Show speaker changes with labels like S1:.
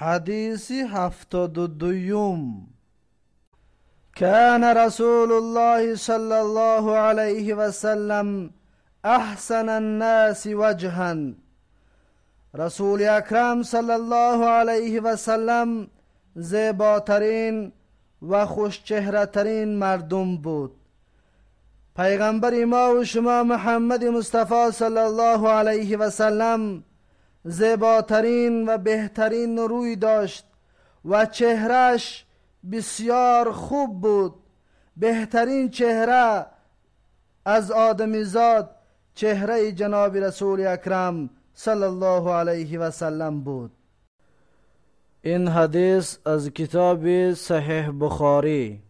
S1: حديث هفتاد الديوم كان رسول الله صلى الله عليه وسلم أحسن الناس وجها. رسول اکرم صلی الله علیه و سلم زیباترین و خوشچهرهترین مردم بود. پیغمبر ما و شما محمد مصطفی صلی الله علیه و سلم زیباترین و بهترین روی داشت و چهرش بسیار خوب بود. بهترین چهره از آدمیزاد چهره جناب رسول اکرم صلی الله علیه و سلم بود. این حدیث از کتاب صحیح بخاری.